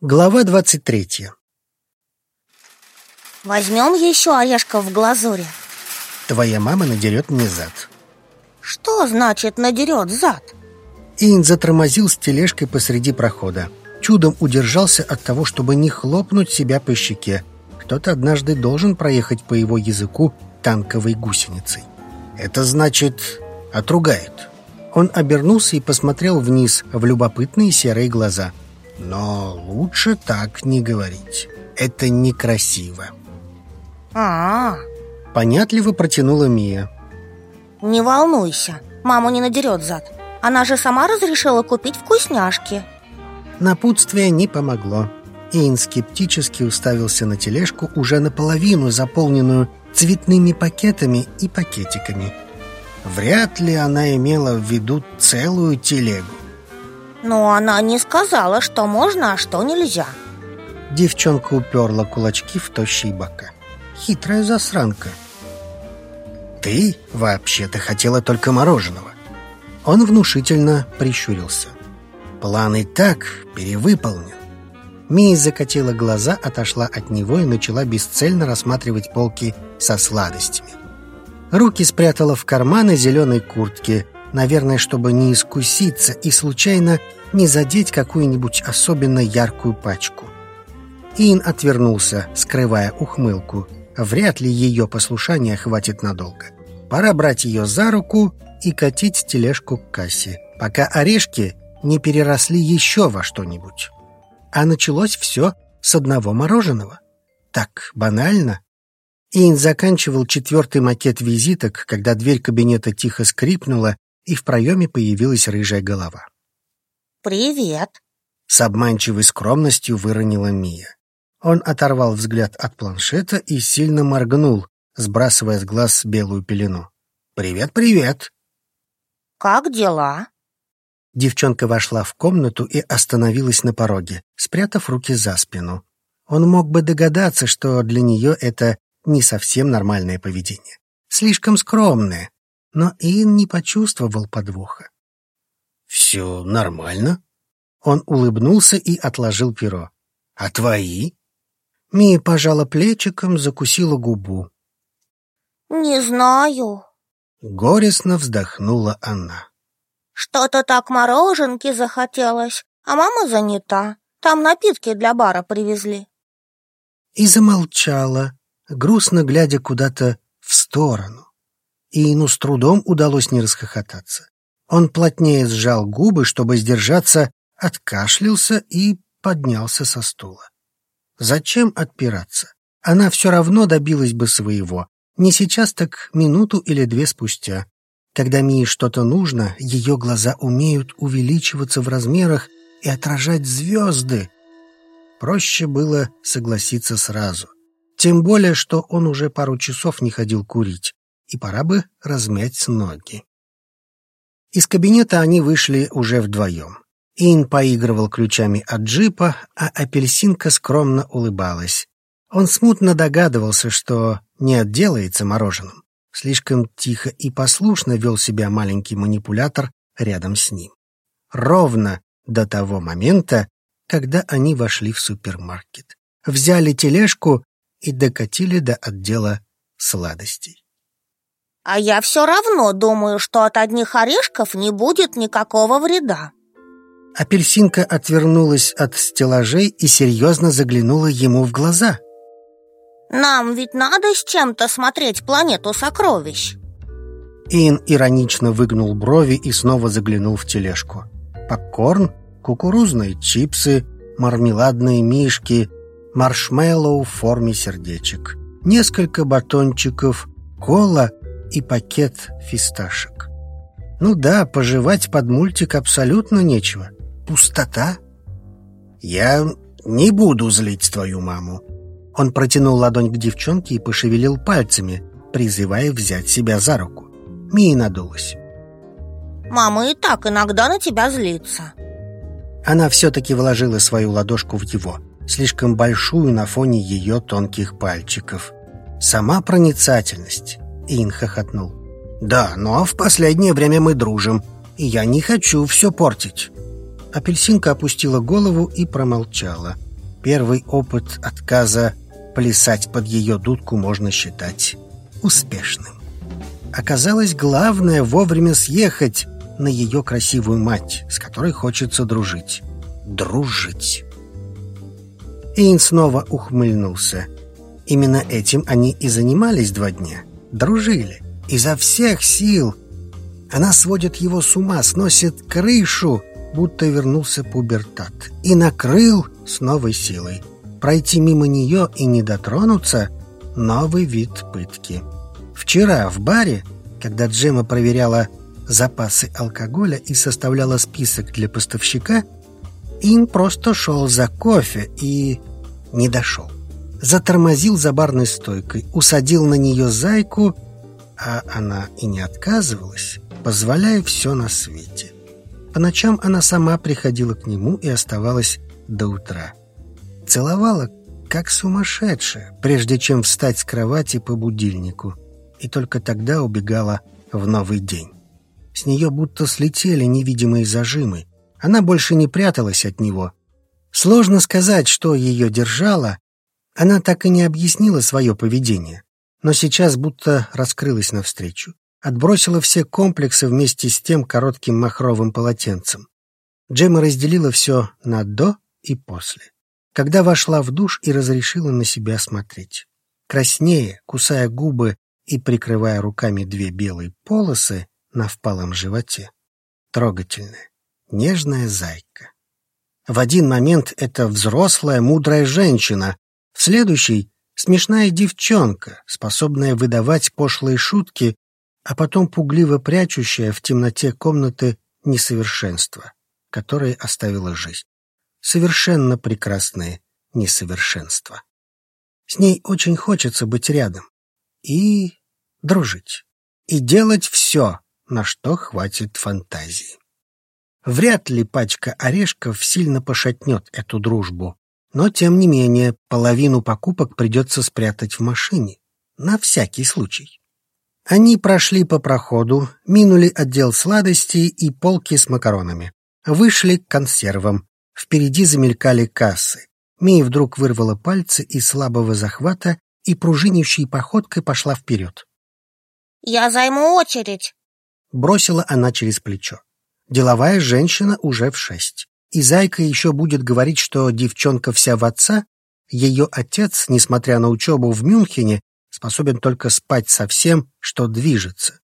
Глава двадцать третья. Возьмем еще орешков в глазури. Твоя мама надерет мне зад. Что значит надерет зад? Ин затормозил с тележкой посреди прохода. Чудом удержался от того, чтобы не хлопнуть себя по щеке. Кто-то однажды должен проехать по его языку танковой гусеницей. Это значит, отругает. Он обернулся и посмотрел вниз в любопытные серые глаза. Но лучше так не говорить. Это некрасиво. А, -а, Понятливо протянула Мия. не волнуйся, маму не надерет зад. Она же сама разрешила купить вкусняшки. Напутствие не помогло. Эйн скептически уставился на тележку, уже наполовину заполненную цветными пакетами и пакетиками. Вряд ли она имела в виду целую телегу. Но она не сказала, что можно, а что нельзя. Девчонка уперла кулачки в тощие бока. Хитрая засранка. Ты вообще-то хотела только мороженого. Он внушительно прищурился. План и так перевыполнен. Мия закатила глаза, отошла от него и начала бесцельно рассматривать полки со сладостями. Руки спрятала в карманы зеленой куртки, наверное, чтобы не искуситься и случайно не задеть какую-нибудь особенно яркую пачку. Ин отвернулся, скрывая ухмылку. Вряд ли ее послушания хватит надолго. Пора брать ее за руку и катить тележку к кассе, пока орешки не переросли еще во что-нибудь. А началось все с одного мороженого. Так банально. Ин заканчивал четвертый макет визиток, когда дверь кабинета тихо скрипнула, и в проеме появилась рыжая голова. Привет. С обманчивой скромностью выронила Мия. Он оторвал взгляд от планшета и сильно моргнул, сбрасывая с глаз белую пелену. «Привет, привет!» Как дела? Девчонка вошла в комнату и остановилась на пороге, спрятав руки за спину. Он мог бы догадаться, что для нее это не совсем нормальное поведение. Слишком скромное. Но Иэн не почувствовал подвоха. «Все нормально?» Он улыбнулся и отложил перо. «А твои?» Мия пожала плечиком, закусила губу. Не знаю. Горестно вздохнула она. Что-то так мороженки захотелось, а мама занята. Там напитки для бара привезли. И замолчала, грустно глядя куда-то в сторону. Ину с трудом удалось не расхохотаться. Он плотнее сжал губы, чтобы сдержаться, откашлялся и поднялся со стула. Зачем отпираться? Она все равно добилась бы своего. Не сейчас, так минуту или две спустя. Когда Мии что-то нужно, ее глаза умеют увеличиваться в размерах и отражать звезды. Проще было согласиться сразу. Тем более, что он уже пару часов не ходил курить, и пора бы размять ноги. Из кабинета они вышли уже вдвоем. Ин поигрывал ключами от джипа, а апельсинка скромно улыбалась. Он смутно догадывался, что не отделается мороженым. Слишком тихо и послушно вел себя маленький манипулятор рядом с ним. Ровно до того момента, когда они вошли в супермаркет. Взяли тележку и докатили до отдела сладостей. А я все равно думаю, что от одних орешков не будет никакого вреда. Апельсинка отвернулась от стеллажей и серьезно заглянула ему в глаза. Нам ведь надо с чем-то смотреть планету сокровищ. Ин иронично выгнул брови и снова заглянул в тележку. Попкорн, кукурузные чипсы, мармеладные мишки, маршмеллоу в форме сердечек, несколько батончиков, кола и пакет фисташек. Ну да, пожевать под мультик абсолютно нечего. Пустота. Я не буду злить твою маму. Он протянул ладонь к девчонке и пошевелил пальцами, призывая взять себя за руку. Мия надулась. Мама и так иногда на тебя злится. Она все-таки вложила свою ладошку в его, слишком большую на фоне ее тонких пальчиков. Сама проницательность. Ин хохотнул. «Да, но в последнее время мы дружим, и я не хочу все портить». Апельсинка опустила голову и промолчала. Первый опыт отказа плясать под ее дудку можно считать успешным. Оказалось, главное вовремя съехать на ее красивую мать, с которой хочется дружить. Дружить. Эйн снова ухмыльнулся. Именно этим они и занимались два дня. Дружили. Изо всех сил. Она сводит его с ума, сносит крышу, будто вернулся пубертат. И накрыл с новой силой. Пройти мимо нее и не дотронуться — новый вид пытки. Вчера в баре, когда Джема проверяла запасы алкоголя и составляла список для поставщика, Ин просто шел за кофе и не дошел. Затормозил за барной стойкой, усадил на нее зайку, а она и не отказывалась, позволяя все на свете. По ночам она сама приходила к нему и оставалась до утра. Целовала, как сумасшедшая, прежде чем встать с кровати по будильнику, и только тогда убегала в новый день. С нее будто слетели невидимые зажимы. Она больше не пряталась от него. Сложно сказать, что ее держало. Она так и не объяснила свое поведение. Но сейчас будто раскрылась навстречу. Отбросила все комплексы вместе с тем коротким махровым полотенцем. Джема разделила все на «до» и «после». Когда вошла в душ и разрешила на себя смотреть. Краснее, кусая губы и прикрывая руками две белые полосы, на впалом животе. Трогательная, нежная зайка. В один момент это взрослая, мудрая женщина, следующий — смешная девчонка, способная выдавать пошлые шутки, а потом пугливо прячущая в темноте комнаты несовершенство, которое оставила жизнь. Совершенно прекрасное несовершенство. С ней очень хочется быть рядом и дружить, и делать все, на что хватит фантазии. Вряд ли пачка орешков сильно пошатнет эту дружбу, но, тем не менее, половину покупок придется спрятать в машине, на всякий случай. Они прошли по проходу, минули отдел сладостей и полки с макаронами, вышли к консервам, впереди замелькали кассы. Мия вдруг вырвала пальцы из слабого захвата и пружинящей походкой пошла вперед. «Я займу очередь», Бросила она через плечо. Деловая женщина уже в шесть. И Зайка еще будет говорить, что девчонка вся в отца, ее отец, несмотря на учебу в Мюнхене, способен только спать со всем, что движется.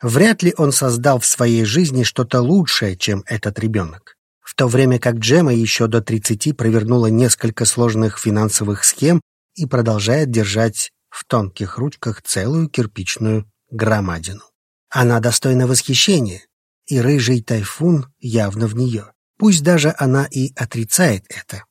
Вряд ли он создал в своей жизни что-то лучшее, чем этот ребенок. В то время как Джема еще до 30 провернула несколько сложных финансовых схем и продолжает держать в тонких ручках целую кирпичную громадину. Она достойна восхищения, и рыжий тайфун явно в нее. Пусть даже она и отрицает это.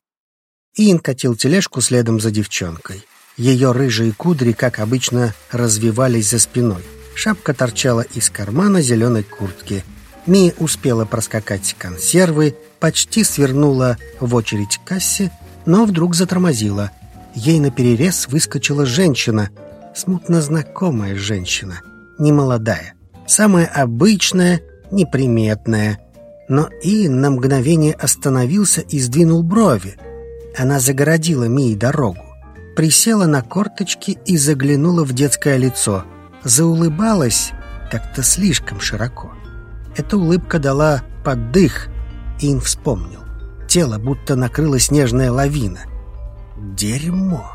Иэн катил тележку следом за девчонкой. Ее рыжие кудри, как обычно, развивались за спиной. Шапка торчала из кармана зеленой куртки. Ми успела проскакать консервы, почти свернула в очередь к кассе, но вдруг затормозила. Ей наперерез выскочила женщина, смутно знакомая женщина, немолодая. Самое обычное, неприметное. Но и на мгновение остановился и сдвинул брови. Она загородила Мии дорогу. Присела на корточки и заглянула в детское лицо. Заулыбалась как-то слишком широко. Эта улыбка дала поддых, и Ин вспомнил. Тело будто накрыла снежная лавина. Дерьмо.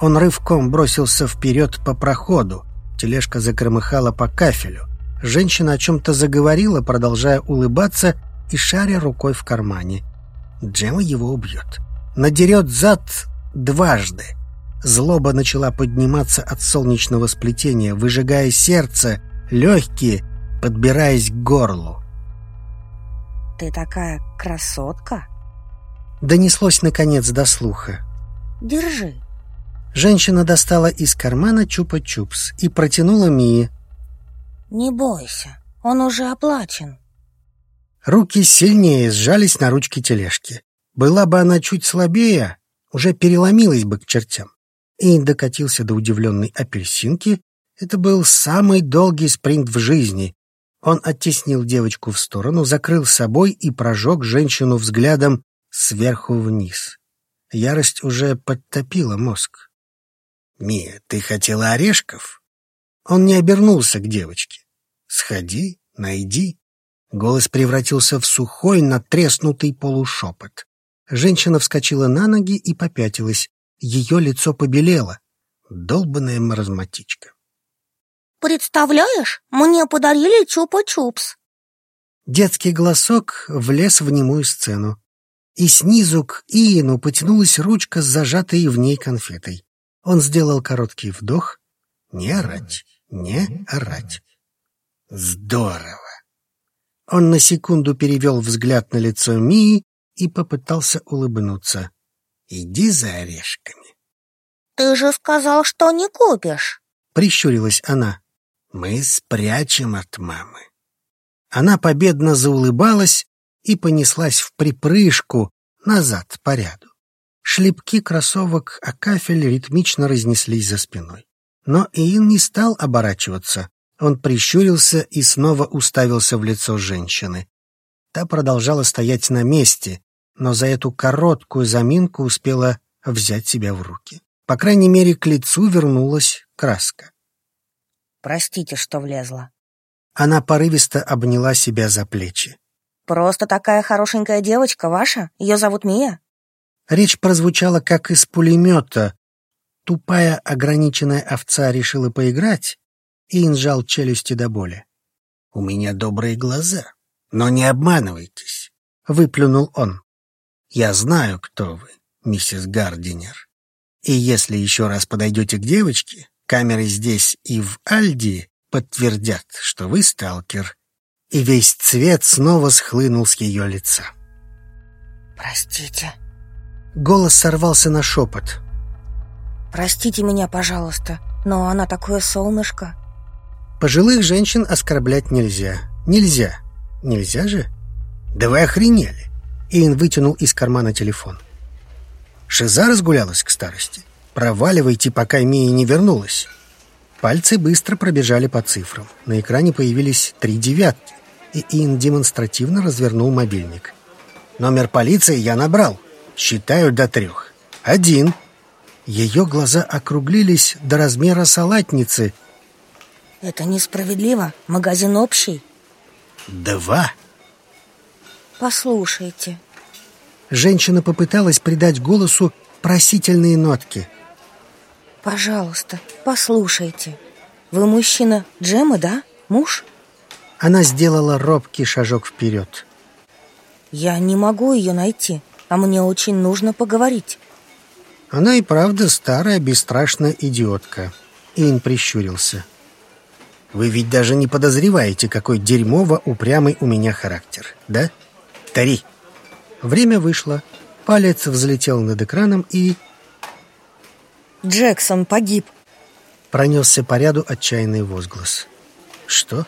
Он рывком бросился вперед по проходу. Тележка закромыхала по кафелю. Женщина о чем-то заговорила, продолжая улыбаться и шаря рукой в кармане. Джема его убьет. Надерет зад дважды. Злоба начала подниматься от солнечного сплетения, выжигая сердце, легкие, подбираясь к горлу. «Ты такая красотка!» Донеслось, наконец, до слуха. «Держи!» Женщина достала из кармана чупа-чупс и протянула Мии, «Не бойся, он уже оплачен». Руки сильнее сжались на ручке тележки. Была бы она чуть слабее, уже переломилась бы к чертям. И докатился до удивленной апельсинки. Это был самый долгий спринт в жизни. Он оттеснил девочку в сторону, закрыл собой и прожег женщину взглядом сверху вниз. Ярость уже подтопила мозг. «Мия, ты хотела орешков?» Он не обернулся к девочке. «Сходи, найди». Голос превратился в сухой, натреснутый полушепот. Женщина вскочила на ноги и попятилась. Ее лицо побелело. Долбаная маразматичка. «Представляешь, мне подарили чупа-чупс». Детский голосок влез в немую сцену. И снизу к Иену потянулась ручка с зажатой в ней конфетой. Он сделал короткий вдох. Не орать, не орать. Здорово. Он на секунду перевел взгляд на лицо Мии и попытался улыбнуться. «Иди за орешками». «Ты же сказал, что не купишь!» — прищурилась она. «Мы спрячем от мамы». Она победно заулыбалась и понеслась в припрыжку назад по ряду. Шлепки кроссовок о кафель ритмично разнеслись за спиной. Но Иин не стал оборачиваться. Он прищурился и снова уставился в лицо женщины. Та продолжала стоять на месте, но за эту короткую заминку успела взять себя в руки. По крайней мере, к лицу вернулась краска. «Простите, что влезла». Она порывисто обняла себя за плечи. «Просто такая хорошенькая девочка ваша? Ее зовут Мия?» Речь прозвучала как из пулемета. Тупая ограниченная овца решила поиграть и инжал челюсти до боли. «У меня добрые глаза, но не обманывайтесь», — выплюнул он. Я знаю, кто вы, миссис Гардинер. И если еще раз подойдете к девочке, камеры здесь и в Альди подтвердят, что вы сталкер. И весь цвет снова схлынул с ее лица. «Простите». Голос сорвался на шепот. «Простите меня, пожалуйста, но она такое солнышко». Пожилых женщин оскорблять нельзя. Нельзя. Нельзя же? Да вы охренели. Иэн вытянул из кармана телефон. Шиза разгулялась к старости. Проваливайте, пока Мия не вернулась. Пальцы быстро пробежали по цифрам. На экране появились три девятки, и Иэн демонстративно развернул мобильник. Номер полиции я набрал. Считаю до трех. Один. Ее глаза округлились до размера салатницы. Это несправедливо. Магазин общий. Два. Послушайте. Женщина попыталась придать голосу просительные нотки. Пожалуйста, послушайте. Вы мужчина Джема, да? Муж? Она сделала робкий шажок вперед. Я не могу ее найти, а мне очень нужно поговорить. Она и правда старая, бесстрашная идиотка. Ин прищурился. Вы ведь даже не подозреваете, какой дерьмово упрямый у меня характер, да? Тари. Время вышло. Палец взлетел над экраном и... Джексон погиб. Пронесся по ряду отчаянный возглас. Что?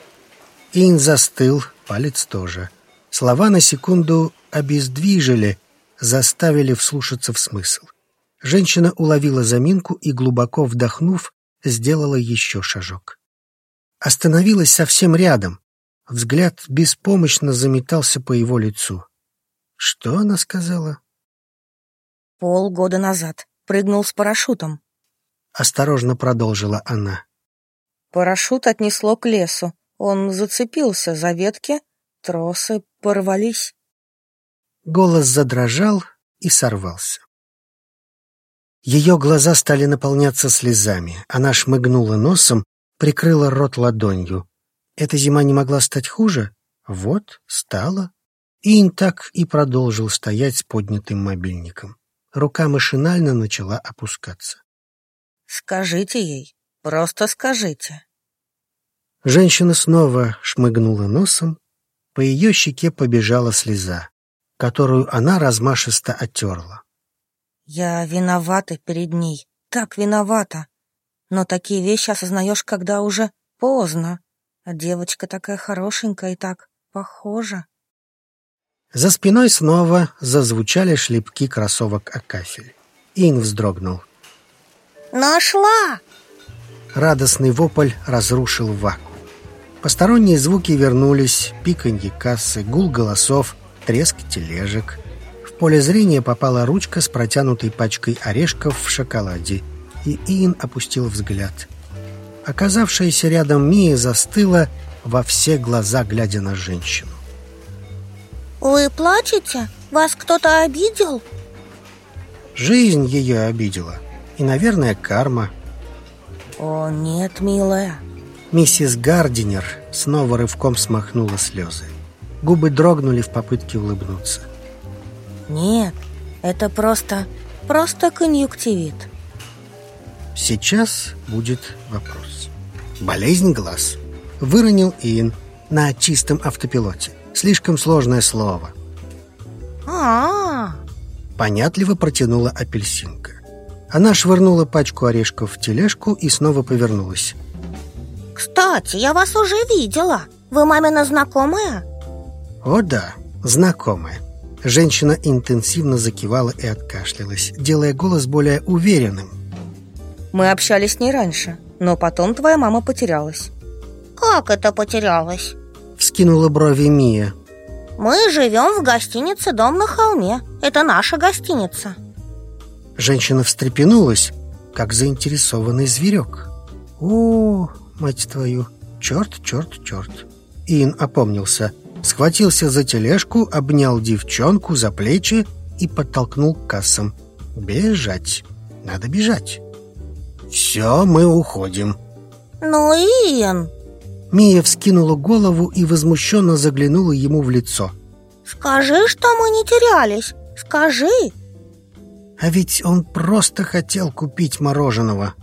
Ин застыл, палец тоже. Слова на секунду обездвижили, заставили вслушаться в смысл. Женщина уловила заминку и, глубоко вдохнув, сделала еще шажок. Остановилась совсем рядом, Взгляд беспомощно заметался по его лицу. Что она сказала? Полгода назад прыгнул с парашютом. Осторожно продолжила она. Парашют отнесло к лесу. Он зацепился за ветки, тросы порвались. Голос задрожал и сорвался. Ее глаза стали наполняться слезами. Она шмыгнула носом, прикрыла рот ладонью. Эта зима не могла стать хуже? Вот, стала. Инь так и продолжил стоять с поднятым мобильником. Рука машинально начала опускаться. «Скажите ей, просто скажите». Женщина снова шмыгнула носом. По ее щеке побежала слеза, которую она размашисто оттерла. «Я виновата перед ней, так виновата. Но такие вещи осознаешь, когда уже поздно. А девочка такая хорошенькая и так похожа. За спиной снова зазвучали шлепки кроссовок о кафель. Ин вздрогнул. «Нашла!» Радостный вопль разрушил вакуум. Посторонние звуки вернулись, пиканье кассы, гул голосов, треск тележек. В поле зрения попала ручка с протянутой пачкой орешков в шоколаде, и Иэн опустил взгляд. Оказавшаяся рядом Мия застыла во все глаза, глядя на женщину. «Вы плачете? Вас кто-то обидел?» Жизнь ее обидела. И, наверное, карма. «О, нет, милая!» Миссис Гардинер снова рывком смахнула слезы. Губы дрогнули в попытке улыбнуться. «Нет, это просто... просто конъюнктивит». Сейчас будет вопрос. Болезнь глаз. Выронил Иэн на чистом автопилоте. Слишком сложное слово. А-а-а! Понятливо протянула апельсинка. Она швырнула пачку орешков в тележку и снова повернулась. Кстати, я вас уже видела. Вы мамина знакомая? О да, знакомая. Женщина интенсивно закивала и откашлялась, делая голос более уверенным. Мы общались с ней раньше, но потом твоя мама потерялась. Как это потерялась? Вскинула брови Мия. Мы живем в гостинице «Дом на холме». Это наша гостиница. Женщина встрепенулась, как заинтересованный зверек. О, мать твою, черт, черт, черт. Ин опомнился, схватился за тележку, обнял девчонку за плечи и подтолкнул к кассам. Бежать. Надо бежать. Все, мы уходим. Ну, Иэн, Мия вскинула голову и возмущенно заглянула ему в лицо. скажи, что мы не терялись. Скажи. А ведь он просто хотел купить мороженого.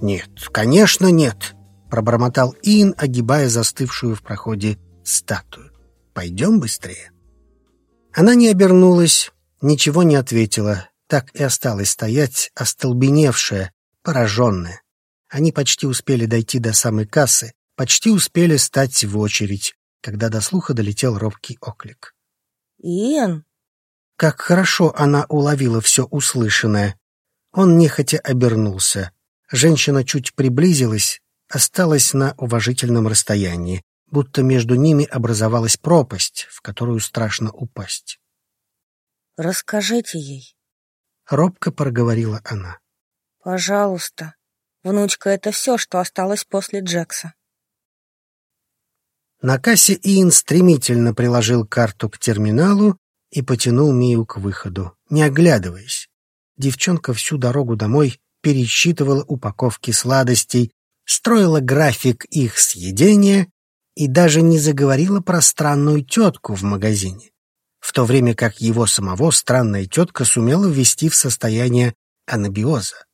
Нет, конечно, нет, пробормотал Ин, огибая застывшую в проходе статую. Пойдем быстрее. Она не обернулась, ничего не ответила, так и осталась стоять, остолбеневшая, пораженная. Они почти успели дойти до самой кассы, почти успели стать в очередь, когда до слуха долетел робкий оклик. Иэн, Как хорошо она уловила все услышанное. Он нехотя обернулся. Женщина чуть приблизилась, осталась на уважительном расстоянии, будто между ними образовалась пропасть, в которую страшно упасть. расскажите ей. Робко проговорила она. Пожалуйста. Внучка — это все, что осталось после Джекса. На кассе Иэн стремительно приложил карту к терминалу и потянул Мию к выходу, не оглядываясь. Девчонка всю дорогу домой пересчитывала упаковки сладостей, строила график их съедения и даже не заговорила про странную тетку в магазине, в то время как его самого странная тетка сумела ввести в состояние анабиоза.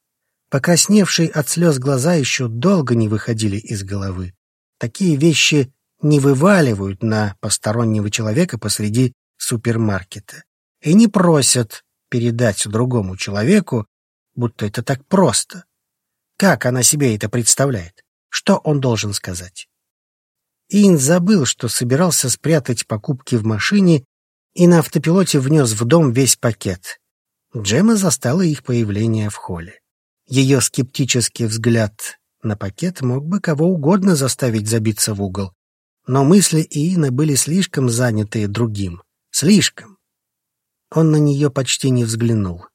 Покрасневшие от слез глаза еще долго не выходили из головы. Такие вещи не вываливают на постороннего человека посреди супермаркета и не просят передать другому человеку, будто это так просто. Как она себе это представляет? Что он должен сказать? Ин забыл, что собирался спрятать покупки в машине и на автопилоте внес в дом весь пакет. Джема застала их появление в холле. Ее скептический взгляд на пакет мог бы кого угодно заставить забиться в угол, но мысли Иина были слишком заняты другим. Слишком. Он на нее почти не взглянул.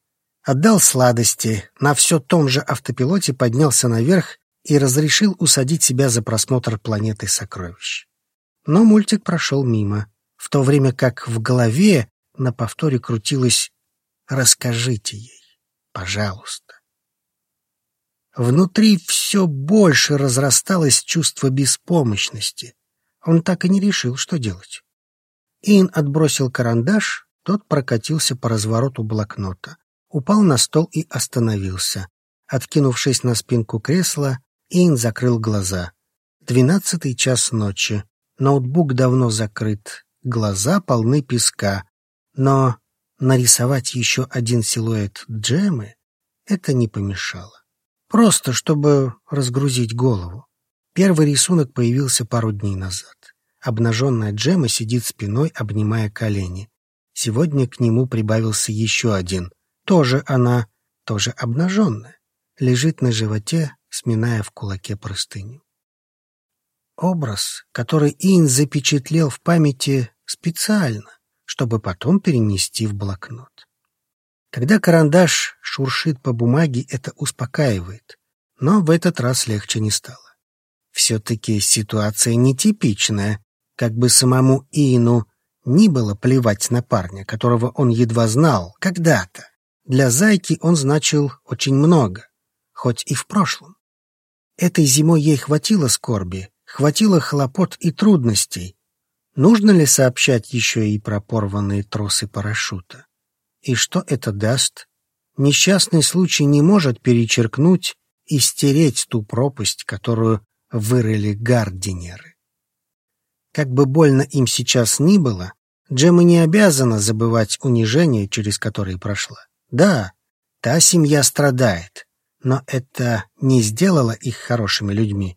Отдал сладости, на все том же автопилоте поднялся наверх и разрешил усадить себя за просмотр «Планеты сокровищ». Но мультик прошел мимо, в то время как в голове на повторе крутилось «Расскажите ей, пожалуйста». Внутри все больше разрасталось чувство беспомощности. Он так и не решил, что делать. Ин отбросил карандаш, тот прокатился по развороту блокнота, упал на стол и остановился. Откинувшись на спинку кресла, Ин закрыл глаза. Двенадцатый час ночи. Ноутбук давно закрыт. Глаза полны песка. Но нарисовать еще один силуэт Джемы это не помешало. Просто, чтобы разгрузить голову. Первый рисунок появился пару дней назад. Обнаженная Джема сидит спиной, обнимая колени. Сегодня к нему прибавился еще один. Тоже она, тоже обнаженная. Лежит на животе, сминая в кулаке простыню. Образ, который Ин запечатлел в памяти специально, чтобы потом перенести в блокнот. Когда карандаш шуршит по бумаге, это успокаивает, но в этот раз легче не стало. Все-таки ситуация нетипичная, как бы самому Иину ни было плевать на парня, которого он едва знал когда-то. Для зайки он значил очень много, хоть и в прошлом. Этой зимой ей хватило скорби, хватило хлопот и трудностей. Нужно ли сообщать еще и про порванные тросы парашюта? И что это даст? Несчастный случай не может перечеркнуть и стереть ту пропасть, которую вырыли гардинеры. Как бы больно им сейчас ни было, Джема не обязана забывать унижение, через которое прошла. Да, та семья страдает, но это не сделало их хорошими людьми.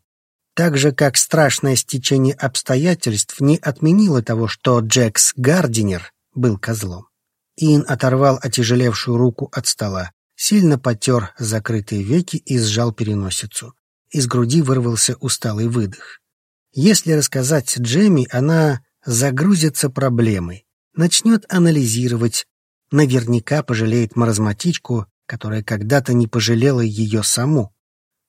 Так же, как страшное стечение обстоятельств не отменило того, что Джекс Гардинер был козлом. Ин оторвал отяжелевшую руку от стола, сильно потер закрытые веки и сжал переносицу. Из груди вырвался усталый выдох. Если рассказать Джемми, она загрузится проблемой, начнет анализировать, наверняка пожалеет маразматичку, которая когда-то не пожалела ее саму.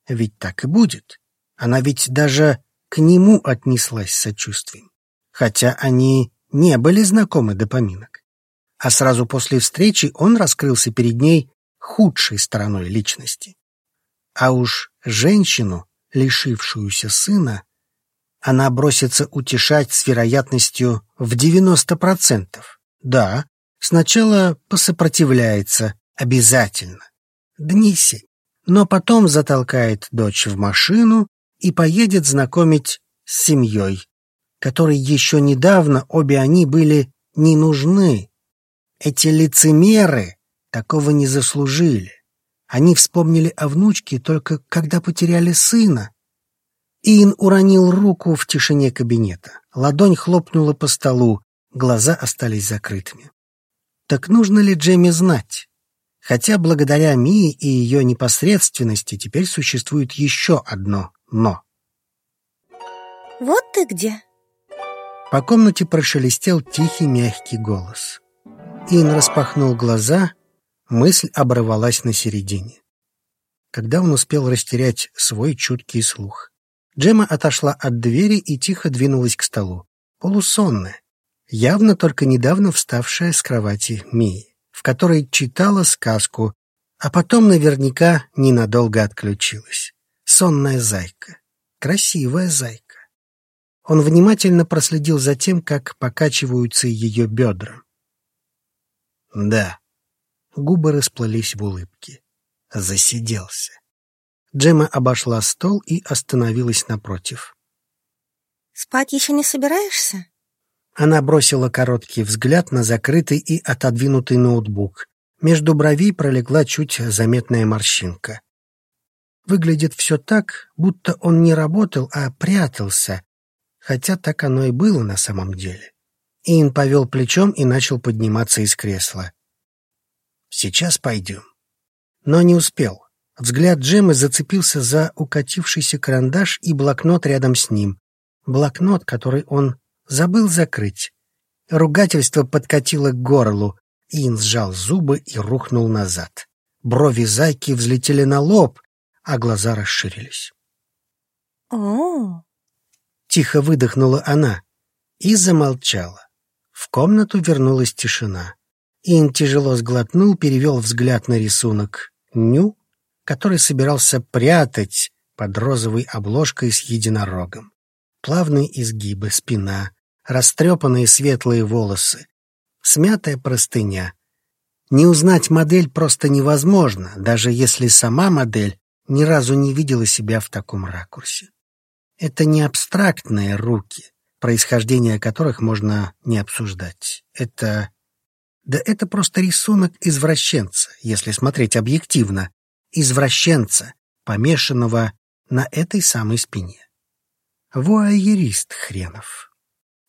Ведь так и будет. Она ведь даже к нему отнеслась сочувствием, хотя они не были знакомы до поминок. А сразу после встречи он раскрылся перед ней худшей стороной личности. А уж женщину, лишившуюся сына, она бросится утешать с вероятностью в 90%. Да, сначала посопротивляется, обязательно. Дни семь. Но потом затолкает дочь в машину и поедет знакомить с семьей, которой еще недавно обе они были не нужны. Эти лицемеры такого не заслужили. Они вспомнили о внучке только когда потеряли сына. Иин уронил руку в тишине кабинета. Ладонь хлопнула по столу, глаза остались закрытыми. Так нужно ли Джемми знать? Хотя благодаря Мии и ее непосредственности теперь существует еще одно «но». Вот ты где. По комнате прошелестел тихий мягкий голос. Ин распахнул глаза Мысль оборвалась на середине. Когда он успел растерять свой чуткий слух? Джема отошла от двери и тихо двинулась к столу. Полусонная, явно только недавно вставшая с кровати Мии, в которой читала сказку, а потом наверняка ненадолго отключилась. Сонная зайка. Красивая зайка. Он внимательно проследил за тем, как покачиваются ее бедра. «Да», Губы расплылись в улыбке. Засиделся. Джема обошла стол и остановилась напротив. «Спать еще не собираешься?» Она бросила короткий взгляд на закрытый и отодвинутый ноутбук. Между бровей пролегла чуть заметная морщинка. Выглядит все так, будто он не работал, а прятался, хотя так оно и было на самом деле. Иэн повел плечом и начал подниматься из кресла. Сейчас пойдем. Но не успел. Взгляд Джемы зацепился за укатившийся карандаш и блокнот рядом с ним. Блокнот, который он забыл закрыть. Ругательство подкатило к горлу. Ин сжал зубы и рухнул назад. Брови зайки взлетели на лоб, а глаза расширились. «О!» Тихо выдохнула она и замолчала. В комнату вернулась тишина. Ин тяжело сглотнул, перевел взгляд на рисунок «Ню», который собирался прятать под розовой обложкой с единорогом. Плавные изгибы, спина, растрепанные светлые волосы, смятая простыня. Не узнать модель просто невозможно, даже если сама модель ни разу не видела себя в таком ракурсе. Это не абстрактные руки, происхождение которых можно не обсуждать. Это да это просто рисунок извращенца, если смотреть объективно. Извращенца, помешанного на этой самой спине. Вуайерист хренов.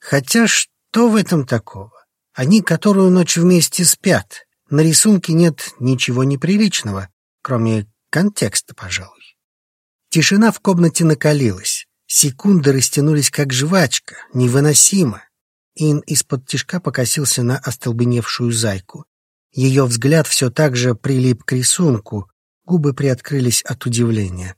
Хотя что в этом такого? Они которую ночь вместе спят. На рисунке нет ничего неприличного, кроме контекста, пожалуй. Тишина в комнате накалилась. Секунды растянулись как жвачка, невыносимо. Ин из-под тишка покосился на остолбеневшую зайку. Ее взгляд все так же прилип к рисунку, губы приоткрылись от удивления.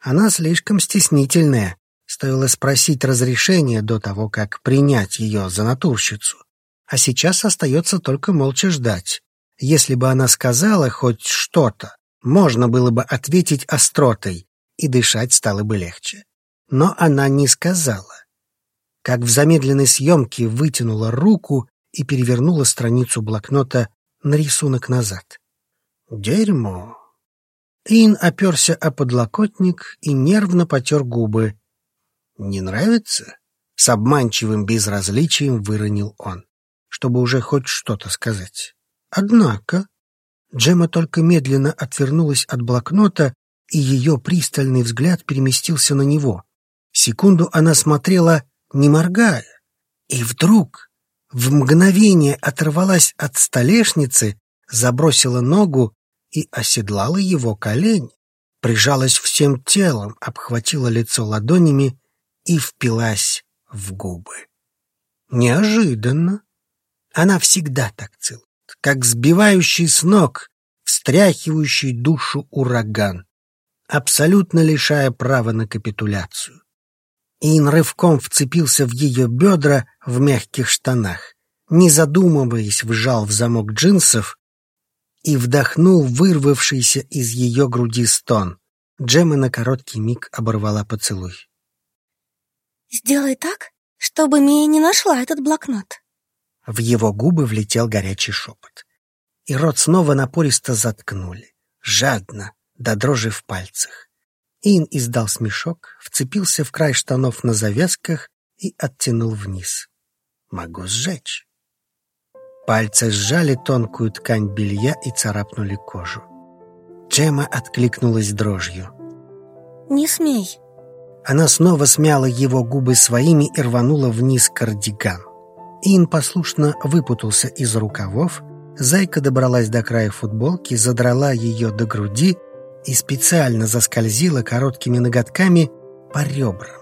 Она слишком стеснительная, стоило спросить разрешения до того, как принять ее за натурщицу. А сейчас остается только молча ждать. Если бы она сказала хоть что-то, можно было бы ответить остротой, и дышать стало бы легче. Но она не сказала. Как в замедленной съемке вытянула руку и перевернула страницу блокнота на рисунок назад. Дерьмо. Ин оперся о подлокотник и нервно потер губы. «Не нравится?» — с обманчивым безразличием выронил он, чтобы уже хоть что-то сказать. Однако Джема только медленно отвернулась от блокнота, и ее пристальный взгляд переместился на него. Секунду она смотрела, не моргая, и вдруг в мгновение оторвалась от столешницы, забросила ногу и оседлала его колени, прижалась всем телом, обхватила лицо ладонями и впилась в губы. Неожиданно. Она всегда так целует, как сбивающий с ног, встряхивающий душу ураган, абсолютно лишая права на капитуляцию. Ин рывком вцепился в ее бедра в мягких штанах, не задумываясь, вжал в замок джинсов и вдохнул вырвавшийся из ее груди стон. Джема на короткий миг оборвала поцелуй. «Сделай так, чтобы Мия не нашла этот блокнот». В его губы влетел горячий шепот. И рот снова напористо заткнули, жадно, до дрожи в пальцах. Ин издал смешок, вцепился в край штанов на завязках и оттянул вниз. «Могу сжечь». Пальцы сжали тонкую ткань белья и царапнули кожу. Джема откликнулась дрожью. «Не смей». Она снова смяла его губы своими и рванула вниз кардиган. Ин послушно выпутался из рукавов, зайка добралась до края футболки, задрала ее до груди и специально заскользила короткими ноготками по ребрам.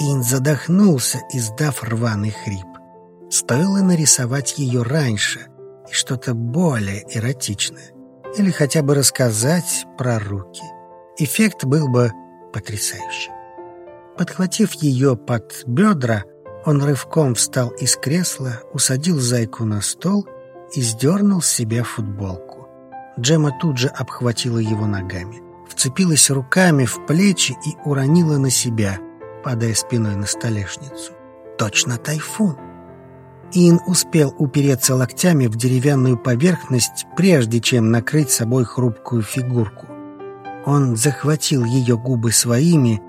Ин задохнулся, издав рваный хрип. Стоило нарисовать ее раньше и что-то более эротичное. Или хотя бы рассказать про руки. Эффект был бы потрясающий. Подхватив ее под бедра, он рывком встал из кресла, усадил зайку на стол и сдернул с себя футболку. Джема тут же обхватила его ногами, вцепилась руками в плечи и уронила на себя, падая спиной на столешницу. Точно тайфун. Ин успел упереться локтями в деревянную поверхность, прежде чем накрыть собой хрупкую фигурку. Он захватил ее губы своими,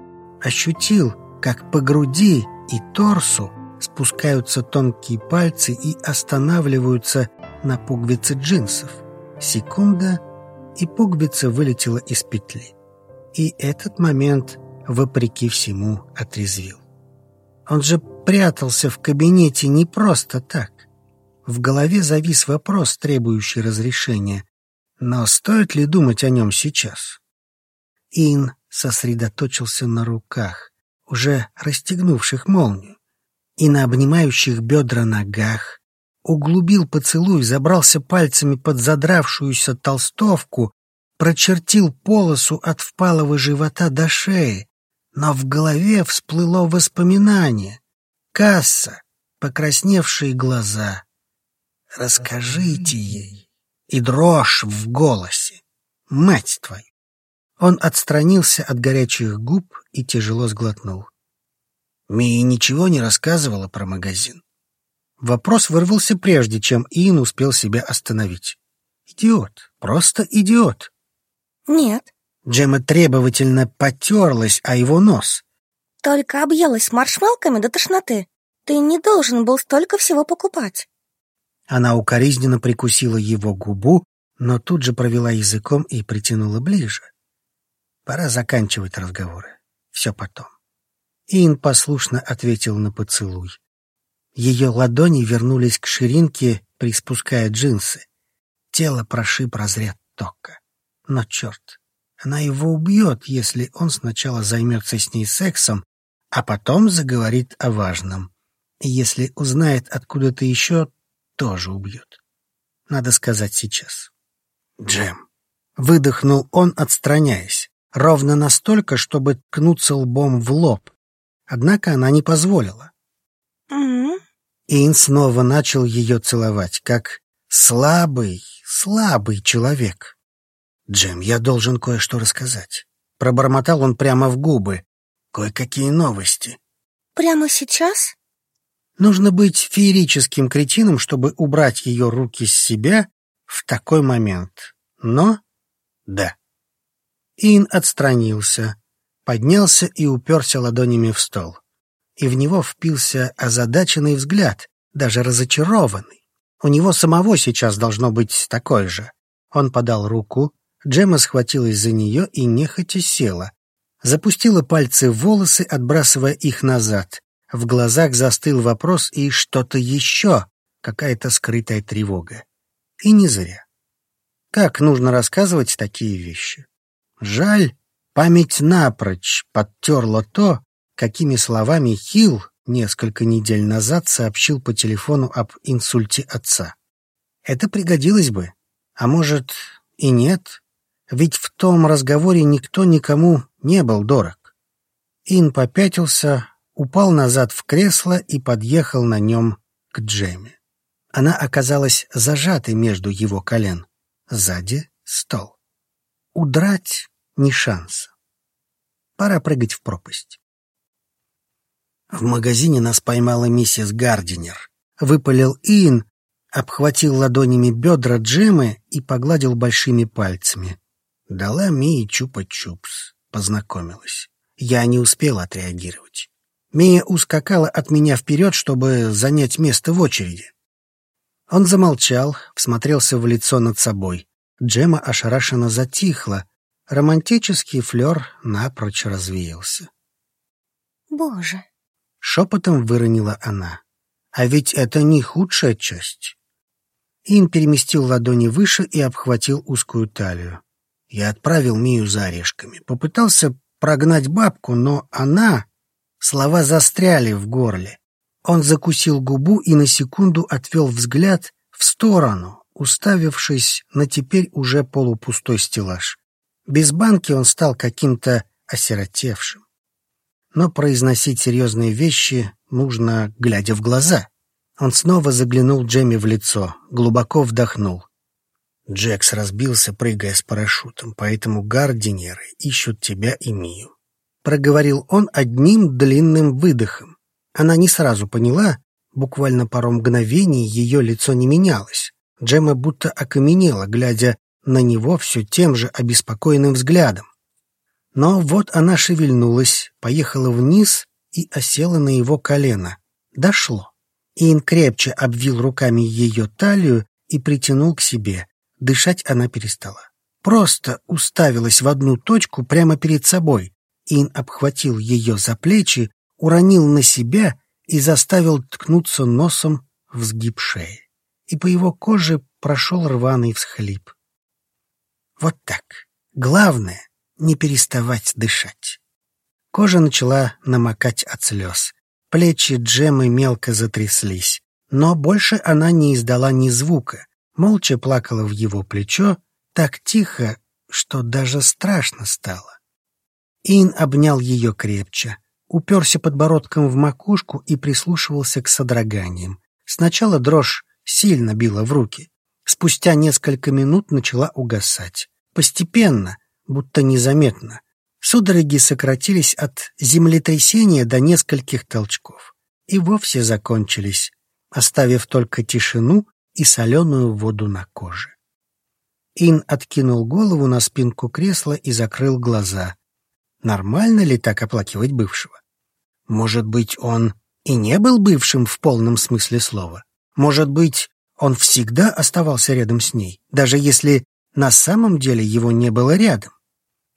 ощутил, как по груди и торсу спускаются тонкие пальцы и останавливаются на пуговице джинсов. Секунда, и пуговица вылетела из петли. И этот момент, вопреки всему, отрезвил. Он же прятался в кабинете не просто так. В голове завис вопрос, требующий разрешения. Но стоит ли думать о нем сейчас? Ин сосредоточился на руках, уже расстегнувших молнию, и на обнимающих бедра ногах, углубил поцелуй, забрался пальцами под задравшуюся толстовку, прочертил полосу от впалого живота до шеи, но в голове всплыло воспоминание. Касса, покрасневшие глаза. «Расскажите ей!» И дрожь в голосе. «Мать твою!» Он отстранился от горячих губ и тяжело сглотнул. Мия ничего не рассказывала про магазин. Вопрос вырвался прежде, чем Иэн успел себя остановить. Идиот, просто идиот. Нет. Джема требовательно потерлась о его нос. Только объелась маршмелками до тошноты. Ты не должен был столько всего покупать. Она укоризненно прикусила его губу, но тут же провела языком и притянула ближе. Пора заканчивать разговоры. Все потом. Ин послушно ответил на поцелуй. Ее ладони вернулись к ширинке, приспуская джинсы. Тело прошиб разряд тока. Но черт, она его убьет, если он сначала займется с ней сексом, а потом заговорит о важном. Если узнает, откуда ты еще, тоже убьет. Надо сказать сейчас. Джем. Выдохнул он, отстраняясь. Ровно настолько, чтобы ткнуться лбом в лоб. Однако она не позволила. М-м. Ин снова начал ее целовать, как слабый, слабый человек. «Джем, я должен кое-что рассказать». Пробормотал он прямо в губы. «Кое-какие новости». Прямо сейчас? Нужно быть феерическим кретином, чтобы убрать ее руки с себя в такой момент. Но да. Ин отстранился, поднялся и уперся ладонями в стол. И в него впился озадаченный взгляд, даже разочарованный. У него самого сейчас должно быть такой же. Он подал руку, Джема схватилась за нее и нехотя села. Запустила пальцы в волосы, отбрасывая их назад. В глазах застыл вопрос и что-то еще, какая-то скрытая тревога. И не зря. Как нужно рассказывать такие вещи? Жаль, память напрочь подтерла то, какими словами Хилл несколько недель назад сообщил по телефону об инсульте отца. Это пригодилось бы, а может и нет, ведь в том разговоре никто никому не был дорог. Ин попятился, упал назад в кресло и подъехал на нем к Джеме. Она оказалась зажатой между его колен. Сзади — стол. Удрать — ни шанса. Пора прыгать в пропасть. В магазине нас поймала миссис Гардинер. Выпалил Иэн, обхватил ладонями бедра Джемы и погладил большими пальцами. Дала Мии чупа-чупс, познакомилась. Я не успел отреагировать. Мия ускакала от меня вперед, чтобы занять место в очереди. Он замолчал, всмотрелся в лицо над собой. Джема ошарашенно затихла. Романтический флер напрочь развеялся. Боже. Шепотом выронила она. А ведь это не худшая часть. Ин переместил ладони выше и обхватил узкую талию. Я отправил Мию за орешками. Попытался прогнать бабку, но она... Слова застряли в горле. Он закусил губу и на секунду отвел взгляд в сторону, уставившись на теперь уже полупустой стеллаж. Без банки он стал каким-то осиротевшим. Но произносить серьезные вещи нужно, глядя в глаза. Он снова заглянул Джемми в лицо, глубоко вдохнул. Джекс разбился, прыгая с парашютом, поэтому гардинеры ищут тебя и Мию. Проговорил он одним длинным выдохом. Она не сразу поняла, буквально пару мгновений ее лицо не менялось. Джема будто окаменела, глядя на него все тем же обеспокоенным взглядом. Но вот она шевельнулась, поехала вниз и осела на его колено. Дошло. Иэн крепче обвил руками ее талию и притянул к себе, Дышать она перестала. Просто уставилась в одну точку прямо перед собой. Ин обхватил ее за плечи, уронил на себя и заставил ткнуться носом в сгиб шеи. И по его коже прошел рваный всхлип. Вот так. Главное — не переставать дышать. Кожа начала намокать от слез. Плечи Джемы мелко затряслись. Но больше она не издала ни звука, молча плакала в его плечо, так тихо, что даже страшно стало. Ин обнял ее крепче, уперся подбородком в макушку и прислушивался к содроганиям. Сначала дрожь сильно била в руки. Спустя несколько минут начала угасать. Постепенно, будто незаметно. Судороги сократились от землетрясения до нескольких толчков. И вовсе закончились, оставив только тишину и соленую воду на коже. Ин откинул голову на спинку кресла и закрыл глаза. Нормально ли так оплакивать бывшего? Может быть, он и не был бывшим в полном смысле слова? Может быть, он всегда оставался рядом с ней, даже если на самом деле его не было рядом?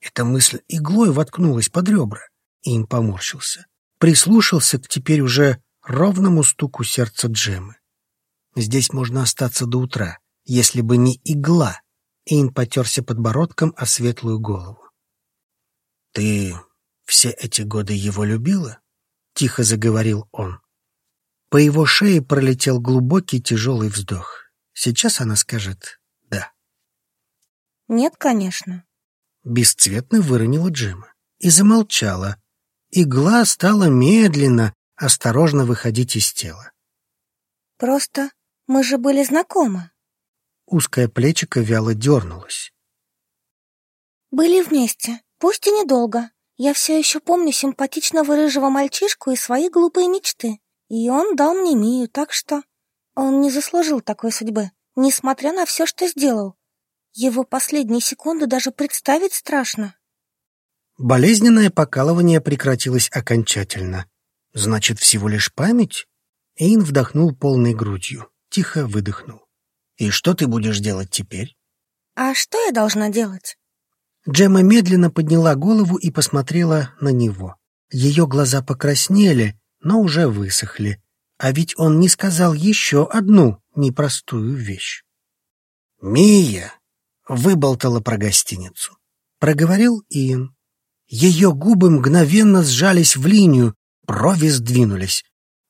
Эта мысль иглой воткнулась под ребра. Ин поморщился. Прислушался к теперь уже ровному стуку сердца Джемы. Здесь можно остаться до утра, если бы не игла. Эйн потерся подбородком о светлую голову. «Ты все эти годы его любила?» — тихо заговорил он. По его шее пролетел глубокий тяжелый вздох. Сейчас она скажет «да». «Нет, конечно». Бесцветно выронила Джема и замолчала. Игла стала медленно, осторожно выходить из тела. «Просто мы же были знакомы». Узкое плечико вяло дернулось. «Были вместе, пусть и недолго. Я все еще помню симпатичного рыжего мальчишку и свои глупые мечты. И он дал мне Мию, так что он не заслужил такой судьбы, несмотря на все, что сделал. Его последние секунды даже представить страшно. Болезненное покалывание прекратилось окончательно. Значит, всего лишь память? Эйн вдохнул полной грудью, тихо выдохнул. «И что ты будешь делать теперь?» «А что я должна делать?» Джема медленно подняла голову и посмотрела на него. Ее глаза покраснели, но уже высохли. А ведь он не сказал еще одну непростую вещь. «Мия!» — выболтала про гостиницу. Проговорил Иэн. Ее губы мгновенно сжались в линию, брови сдвинулись.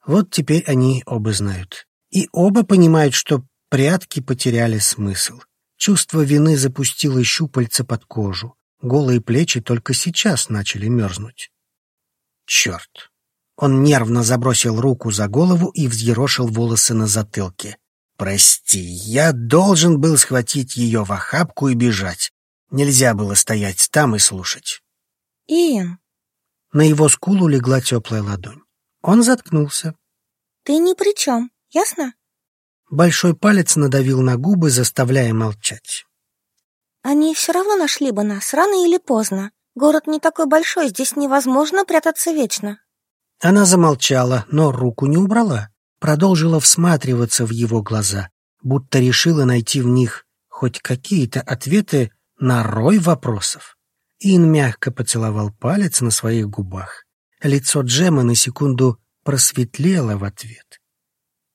Вот теперь они оба знают. И оба понимают, что прятки потеряли смысл. Чувство вины запустило щупальца под кожу. Голые плечи только сейчас начали мерзнуть. Черт! Он нервно забросил руку за голову и взъерошил волосы на затылке. «Прости, я должен был схватить ее в охапку и бежать. Нельзя было стоять там и слушать». «Иэн». На его скулу легла теплая ладонь. Он заткнулся. «Ты ни при чем, ясно?» Большой палец надавил на губы, заставляя молчать. «Они все равно нашли бы нас, рано или поздно. Город не такой большой, здесь невозможно прятаться вечно». Она замолчала, но руку не убрала, продолжила всматриваться в его глаза, будто решила найти в них хоть какие-то ответы на рой вопросов. Ин мягко поцеловал палец на своих губах. Лицо Джема на секунду просветлело в ответ.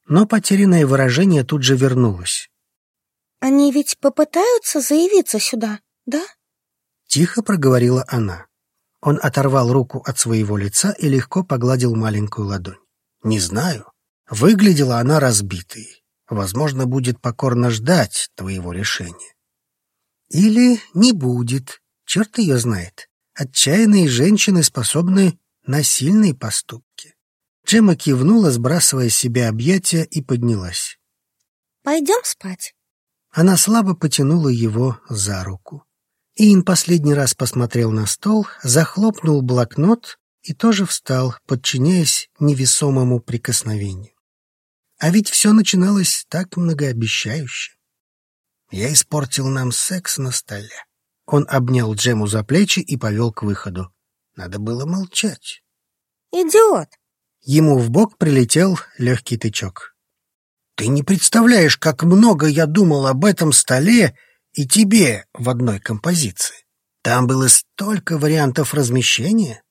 Но потерянное выражение тут же вернулось. «Они ведь попытаются заявиться сюда, да?» Тихо проговорила она. Он оторвал руку от своего лица и легко погладил маленькую ладонь. «Не знаю. Выглядела она разбитой. Возможно, будет покорно ждать твоего решения. Или не будет. Черт ее знает. Отчаянные женщины способны на сильные поступки». Джема кивнула, сбрасывая с себя объятия, и поднялась. «Пойдем спать». Она слабо потянула его за руку. Иин последний раз посмотрел на стол, захлопнул блокнот и тоже встал, подчиняясь невесомому прикосновению. А ведь все начиналось так многообещающе. Я испортил нам секс на столе. Он обнял Джему за плечи и повел к выходу. Надо было молчать. «Идиот!» Ему в бок прилетел легкий тычок. «Ты не представляешь, как много я думал об этом столе и тебе в одной композиции. Там было столько вариантов размещения.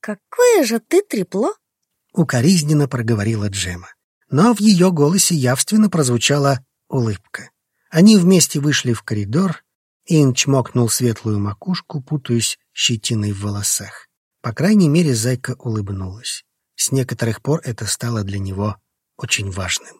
«Какое же ты трепло!» — укоризненно проговорила Джема. Но в ее голосе явственно прозвучала улыбка. Они вместе вышли в коридор, Ин чмокнул светлую макушку, путаясь щетиной в волосах. По крайней мере, зайка улыбнулась. С некоторых пор это стало для него очень важным.